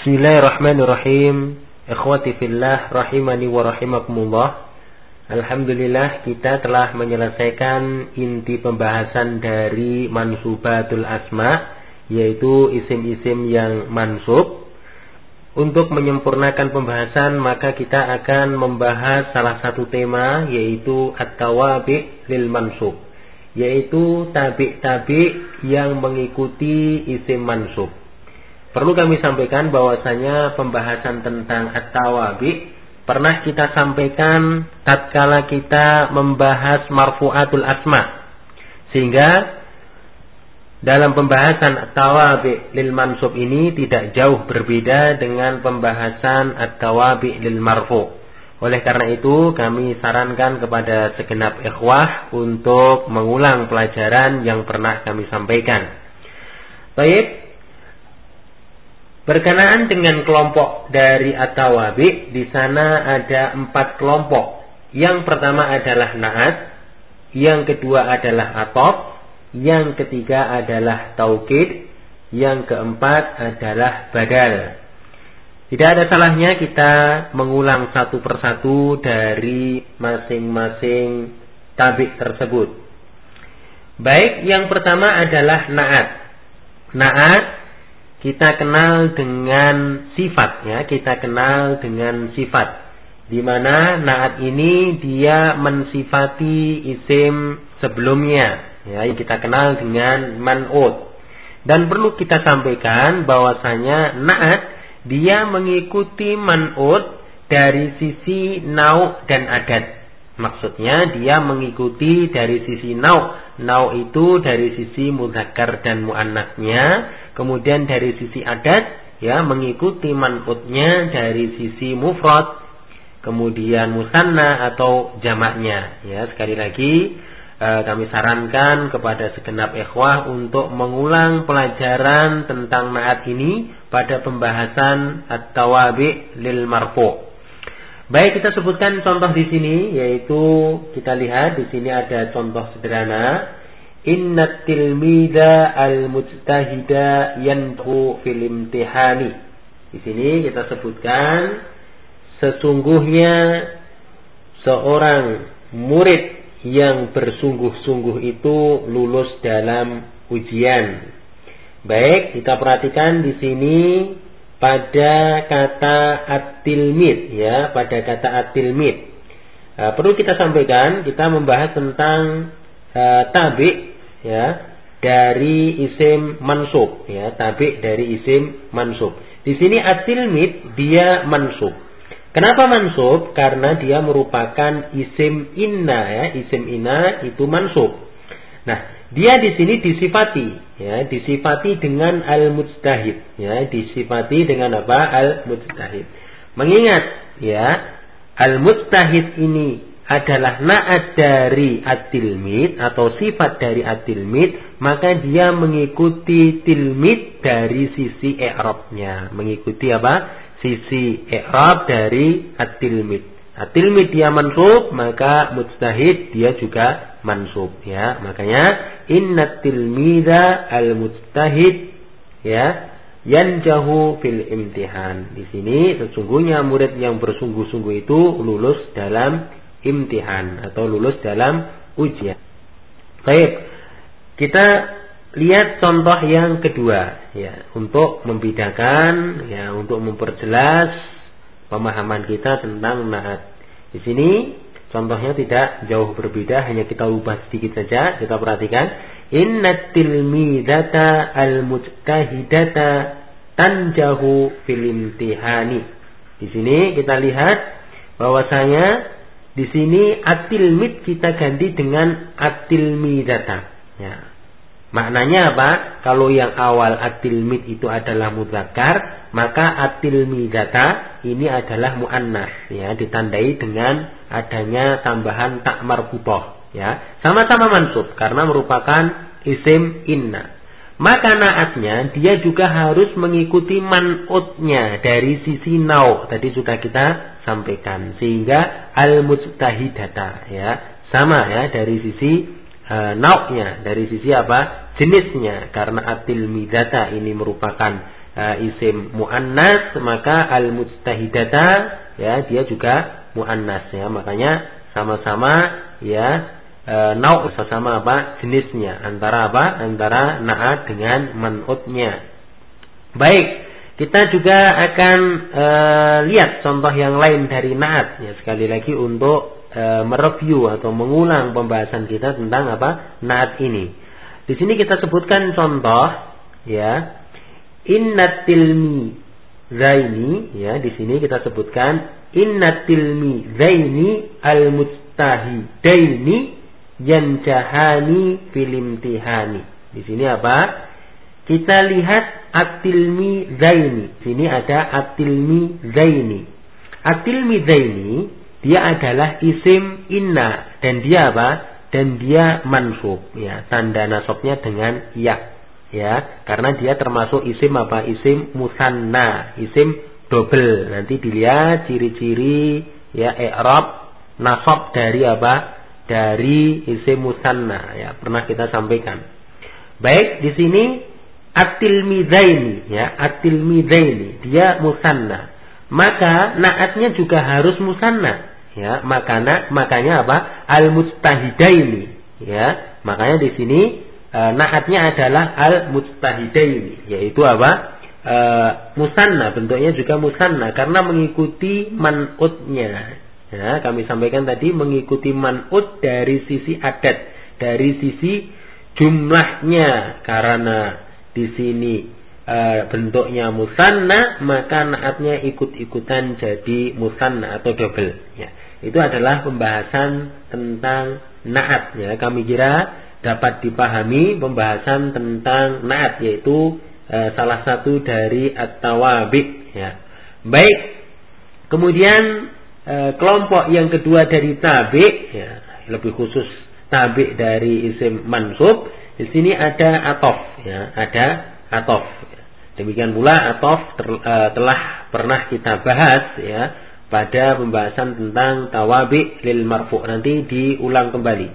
Bismillahirrahmanirrahim. Ikhwati fillah rahimani wa rahimakumullah. Alhamdulillah kita telah menyelesaikan inti pembahasan dari mansubatul asma yaitu isim-isim yang mansub. Untuk menyempurnakan pembahasan maka kita akan membahas salah satu tema yaitu at-tawabi lil mansub yaitu tabi-tabi yang mengikuti isim mansub. Perlu kami sampaikan bahwasanya pembahasan tentang at-tawabi pernah kita sampaikan tatkala kita membahas marfu'atul asma. Sehingga dalam pembahasan at-tawabi lil mansub ini tidak jauh berbeda dengan pembahasan at-tawabi lil marfu. Oleh karena itu kami sarankan kepada segenap ikhwah untuk mengulang pelajaran yang pernah kami sampaikan. Baik, Berkenaan dengan kelompok dari Atawabi, di sana ada empat kelompok. Yang pertama adalah Naat, yang kedua adalah Atop, yang ketiga adalah Taukid, yang keempat adalah Badal. Tidak ada salahnya kita mengulang satu persatu dari masing-masing tabik tersebut. Baik, yang pertama adalah Naat. Naat kita kenal dengan sifat ya, kita kenal dengan sifat. Di mana naat ini dia mensifati isim sebelumnya ya, kita kenal dengan man'ud. Dan perlu kita sampaikan bahwasanya naat dia mengikuti man'ud dari sisi nau dan adat. Maksudnya dia mengikuti dari sisi nau. Nau itu dari sisi mudzakkar dan muannasnya Kemudian dari sisi adat ya mengikuti manutnya dari sisi mufrad, kemudian musanna atau jamaknya. Ya, sekali lagi eh, kami sarankan kepada segenap ikhwah untuk mengulang pelajaran tentang naat ini pada pembahasan at-tawabi lil marfu. Baik kita sebutkan contoh di sini yaitu kita lihat di sini ada contoh sederhana Inna tilmida al-mujtahida yantu fil imtihani. Di sini kita sebutkan sesungguhnya seorang murid yang bersungguh-sungguh itu lulus dalam ujian. Baik, kita perhatikan di sini pada kata at-tilmid ya, pada kata at-tilmid. Nah, perlu kita sampaikan, kita membahas tentang uh, tabi ya dari isim mansub ya tabi dari isim mansub. Di sini atilmid dia mansub. Kenapa mansub? Karena dia merupakan isim inna ya isim inna itu mansub. Nah dia di sini disifati ya disifati dengan al mujtahid ya disifati dengan apa? Al mujtahid mengingat ya al mujtahid ini adalah naat dari at-tilmid atau sifat dari at-tilmid, maka dia mengikuti tilmid dari sisi i'rabnya. Mengikuti apa? Sisi i'rab dari at-tilmid. At-tilmid dia mansub, maka mujtahid dia juga mansub ya. Makanya inna tilmida al-mujtahid ya yanjahu fil imtihan. Di sini sesungguhnya murid yang bersungguh-sungguh itu lulus dalam imtihan atau lulus dalam ujian. Baik, kita lihat contoh yang kedua ya untuk membedakan ya untuk memperjelas pemahaman kita tentang naat. Di sini contohnya tidak jauh berbeda hanya kita ubah sedikit saja kita perhatikan inna tilmidata al mujtahidata tanjahu fil imtihani. Di sini kita lihat bahwasanya di sini atilmid kita ganti dengan atilmidata. Ya. Maknanya apa? Kalau yang awal atilmid itu adalah mudzakkar, maka atilmidata ini adalah muannas ya, ditandai dengan adanya tambahan tak marfutoh ya. Sama-sama mansub karena merupakan isim inna. Maka naatnya dia juga harus mengikuti manutnya dari sisi nau. Tadi sudah kita sampaikan. Sehingga al-mujtahidata ya. Sama ya dari sisi e, nauknya. Dari sisi apa? Jenisnya. Karena atil midata ini merupakan uh, isim muannas maka al mujtahidata ya dia juga muannas ya makanya sama-sama ya e, nau sama apa jenisnya. Antara apa? Antara naat dengan manutnya. Baik kita juga akan e, lihat contoh yang lain dari naat ya sekali lagi untuk e, mereview atau mengulang pembahasan kita tentang apa? Naat ini. Di sini kita sebutkan contoh ya. Innatilmi zaini ya. Di sini kita sebutkan innatilmi zaini al yanjahani filimtihani. Di sini apa? Kita lihat atilmi zaini. Sini ada atilmi zaini. Atilmi zaini dia adalah isim inna. Dan dia apa? Dan dia mansub ya. Tanda nasabnya dengan ya ya. Karena dia termasuk isim apa? Isim musanna. Isim double. Nanti dilihat ciri-ciri ya i'rab nasab dari apa dari isim musanna. Ya pernah kita sampaikan. Baik di sini atil mizaini ya atil mizaini dia musanna. Maka naatnya juga harus musanna ya. Makanya makanya apa? Al mustahidaini ya. Makanya di sini e, naatnya adalah al mustahidaini yaitu apa? E, musanna bentuknya juga musanna karena mengikuti manutnya ya kami sampaikan tadi mengikuti manut dari sisi adat dari sisi jumlahnya karena di sini e, bentuknya musanna maka naatnya ikut-ikutan jadi musanna atau double ya itu adalah pembahasan tentang naat ya. Kami kira dapat dipahami pembahasan tentang naat yaitu e, salah satu dari at-tawabi ya. Baik. Kemudian e, kelompok yang kedua dari tabi ya, lebih khusus tabi dari isim mansub di sini ada atof ya, ada atof. Demikian pula atof ter, e, telah pernah kita bahas ya pada pembahasan tentang tawabi lil marfu nanti diulang kembali.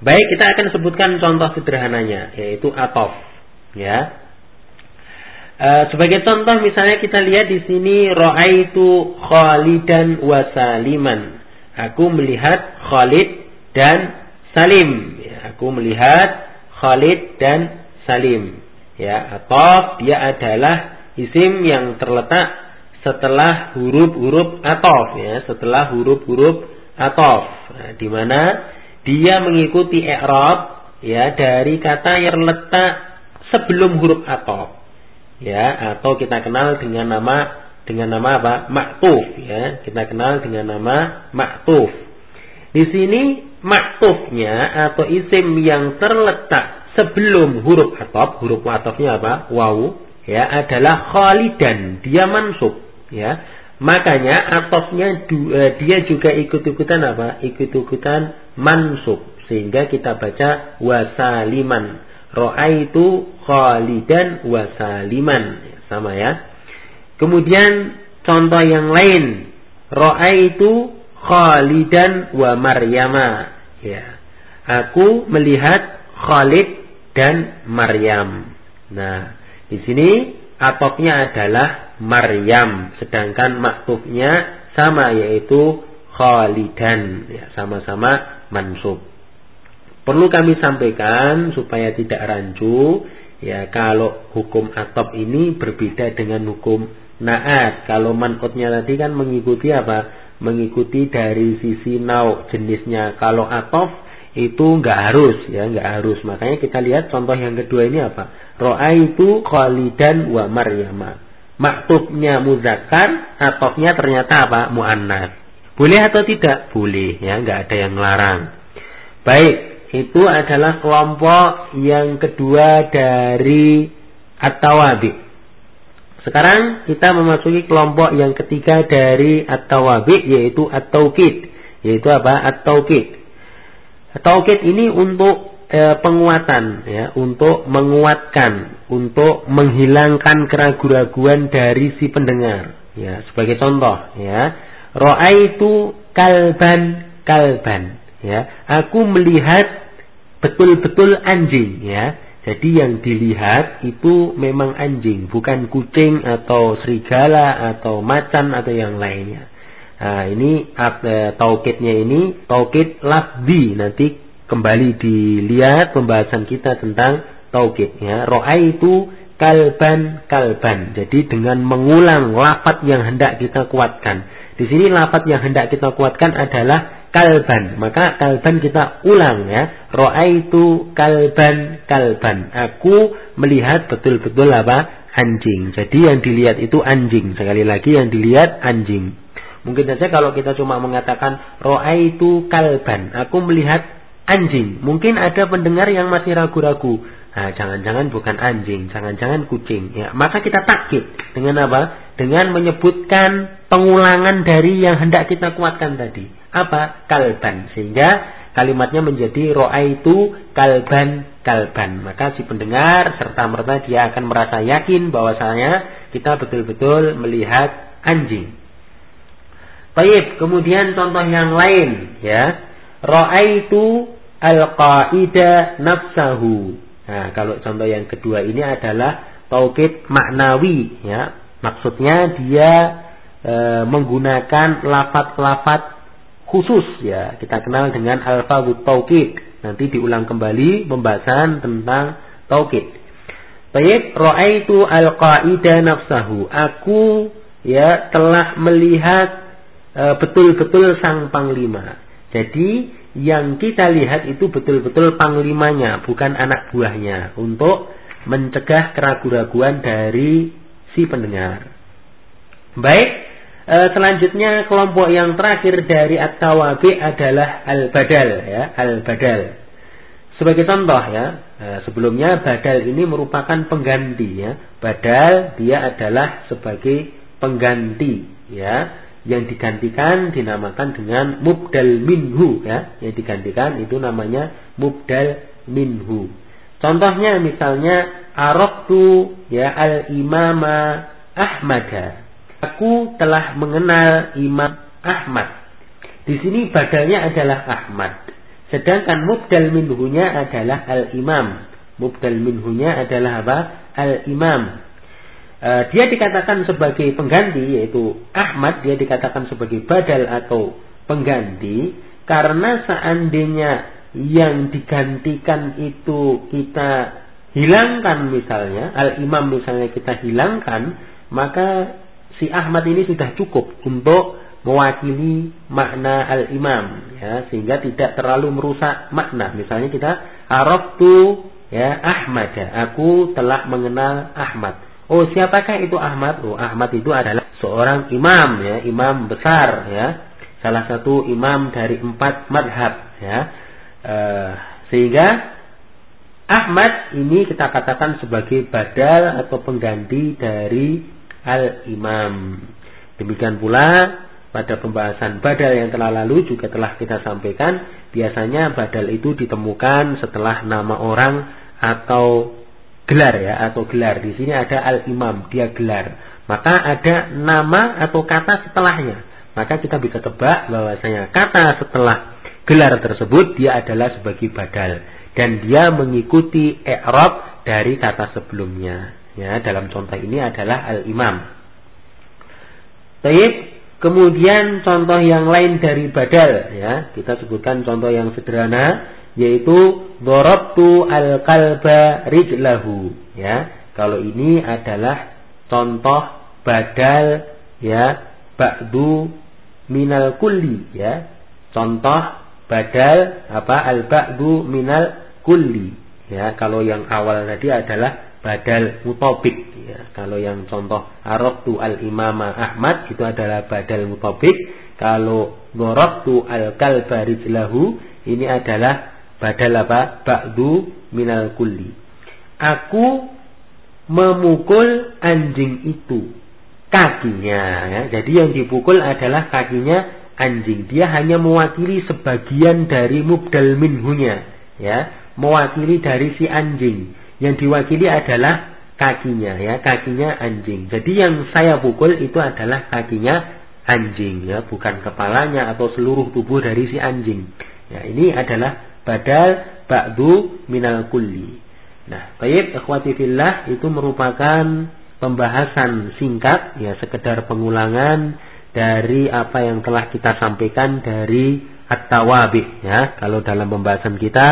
Baik, kita akan sebutkan contoh sederhananya yaitu atof ya. E, sebagai contoh misalnya kita lihat di sini ro'aitu Khalidan wa Saliman. Aku melihat Khalid dan Salim. Ya, aku melihat Khalid dan Salim. Ya, atof dia adalah isim yang terletak setelah huruf-huruf atof ya, setelah huruf-huruf atof. Nah, di mana dia mengikuti i'rab ya dari kata yang letak sebelum huruf atof. Ya, atau kita kenal dengan nama dengan nama apa? Maktuf ya. Kita kenal dengan nama maktuf. Di sini maktufnya atau isim yang terletak sebelum huruf atof, huruf atofnya apa? Waw ya adalah khalidan, dia mansub ya makanya atofnya eh, dia juga ikut-ikutan apa ikut-ikutan mansub sehingga kita baca wasaliman ro'aitu khalidan wasaliman sama ya. Kemudian contoh yang lain. Ro'aitu khalidan wa maryama. Ya. Aku melihat Khalid dan Maryam. Nah di sini atofnya adalah Maryam sedangkan maktubnya sama yaitu Khalidan. Ya sama-sama mansub perlu kami sampaikan supaya tidak rancu ya kalau hukum atop ini berbeda dengan hukum naat kalau manutnya tadi kan mengikuti apa mengikuti dari sisi nau jenisnya kalau atof itu nggak harus ya nggak harus makanya kita lihat contoh yang kedua ini apa roa itu Khalidan wa Maryama maktubnya muzakkar, atofnya ternyata apa? Muannas. Boleh atau tidak? Boleh, ya, nggak ada yang melarang. Baik, itu adalah kelompok yang kedua dari at-tawabi. Sekarang kita memasuki kelompok yang ketiga dari at-tawabi yaitu at-taukid. Yaitu apa? At-taukid. At-taukid ini untuk e, penguatan ya untuk menguatkan untuk menghilangkan keraguan-raguan dari si pendengar ya sebagai contoh ya roa itu kalban kalban ya aku melihat betul-betul anjing ya Jadi yang dilihat itu memang anjing, bukan kucing atau serigala atau macan atau yang lainnya. Nah, ini uh, taukidnya ini taukid lafdi. Nanti kembali dilihat pembahasan kita tentang taukid ya. Ro'a itu kalban kalban. Jadi dengan mengulang lafat yang hendak kita kuatkan. Di sini lafat yang hendak kita kuatkan adalah kalban. Maka kalban kita ulang ya. Ro'a itu kalban kalban. Aku melihat betul-betul apa? Anjing. Jadi yang dilihat itu anjing. Sekali lagi yang dilihat anjing. Mungkin saja kalau kita cuma mengatakan ro'a itu kalban. Aku melihat anjing. Mungkin ada pendengar yang masih ragu-ragu. Nah, jangan-jangan bukan anjing, jangan-jangan kucing. Ya, maka kita takut dengan apa? Dengan menyebutkan pengulangan dari yang hendak kita kuatkan tadi apa kalban sehingga kalimatnya menjadi roa itu kalban kalban maka si pendengar serta merta dia akan merasa yakin bahwasanya kita betul-betul melihat anjing. Baik, kemudian contoh yang lain ya. Roa itu al-qaida nafsahu. Nah, kalau contoh yang kedua ini adalah taukid maknawi ya. Maksudnya dia e, menggunakan lafat-lafat khusus ya. Kita kenal dengan alfabet taukid. Nanti diulang kembali pembahasan tentang taukid. Baik raaitu alqaida nafsahu. Aku ya telah melihat e, betul-betul sang panglima. Jadi yang kita lihat itu betul-betul panglimanya bukan anak buahnya untuk mencegah keraguan-raguan dari si pendengar baik E, selanjutnya kelompok yang terakhir dari at-tawabi adalah al-badal ya, al-badal. Sebagai contoh ya, e, sebelumnya badal ini merupakan pengganti ya. Badal dia adalah sebagai pengganti ya yang digantikan dinamakan dengan mubdal minhu ya yang digantikan itu namanya mubdal minhu contohnya misalnya aroktu ya al imama ahmada Aku telah mengenal Imam Ahmad. Di sini badalnya adalah Ahmad. Sedangkan mubdal minhunya adalah al-imam. Mubdal minhunya adalah apa? Al-imam. E, dia dikatakan sebagai pengganti yaitu Ahmad dia dikatakan sebagai badal atau pengganti karena seandainya yang digantikan itu kita hilangkan misalnya al-imam misalnya kita hilangkan maka si Ahmad ini sudah cukup untuk mewakili makna al-imam ya sehingga tidak terlalu merusak makna. Misalnya kita araftu ya Ahmad ya aku telah mengenal Ahmad oh siapakah itu Ahmad? Oh Ahmad itu adalah seorang imam ya imam besar ya. Salah satu imam dari empat madhab ya. E, sehingga Ahmad ini kita katakan sebagai badal atau pengganti dari al-imam. Demikian pula pada pembahasan badal yang telah lalu juga telah kita sampaikan biasanya badal itu ditemukan setelah nama orang atau gelar ya atau gelar. Di sini ada al imam dia gelar. Maka ada nama atau kata setelahnya. Maka kita bisa tebak bahwasanya kata setelah gelar tersebut dia adalah sebagai badal. Dan dia mengikuti i'rab dari kata sebelumnya. Ya, dalam contoh ini adalah al-imam. Baik, kemudian contoh yang lain dari badal ya, kita sebutkan contoh yang sederhana yaitu dorabtu al-kalba rijlahu ya. Kalau ini adalah contoh badal ya ba'du minal kulli ya. Contoh badal apa al-ba'du minal kulli ya. Kalau yang awal tadi adalah badal mutobik ya. Kalau yang contoh arabtu al imama Ahmad itu adalah badal mutobik. Kalau dorabtu al kalba rijlahu ini adalah badal apa? Ba'du minal kulli. Aku memukul anjing itu kakinya ya. Jadi yang dipukul adalah kakinya anjing. Dia hanya mewakili sebagian dari mubdal minhunya ya, mewakili dari si anjing yang diwakili adalah kakinya ya, kakinya anjing. Jadi yang saya pukul itu adalah kakinya anjing ya, bukan kepalanya atau seluruh tubuh dari si anjing. Ya, ini adalah badal ba'du minal kulli. Nah, baik ikhwati fillah itu merupakan pembahasan singkat ya sekedar pengulangan dari apa yang telah kita sampaikan dari at-tawabi ya. Kalau dalam pembahasan kita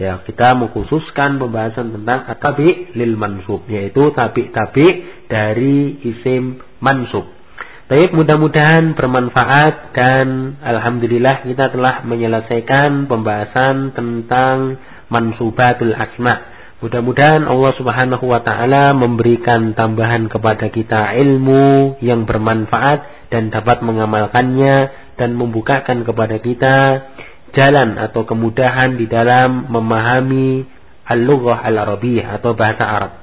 ya kita mengkhususkan pembahasan tentang at-tabi lil mansub yaitu tabi-tabi dari isim mansub. Baik, mudah-mudahan bermanfaat dan alhamdulillah kita telah menyelesaikan pembahasan tentang mansubatul asma. Mudah-mudahan Allah Subhanahu wa taala memberikan tambahan kepada kita ilmu yang bermanfaat dan dapat mengamalkannya dan membukakan kepada kita jalan atau kemudahan di dalam memahami al-lughah al-arabiyyah atau bahasa Arab.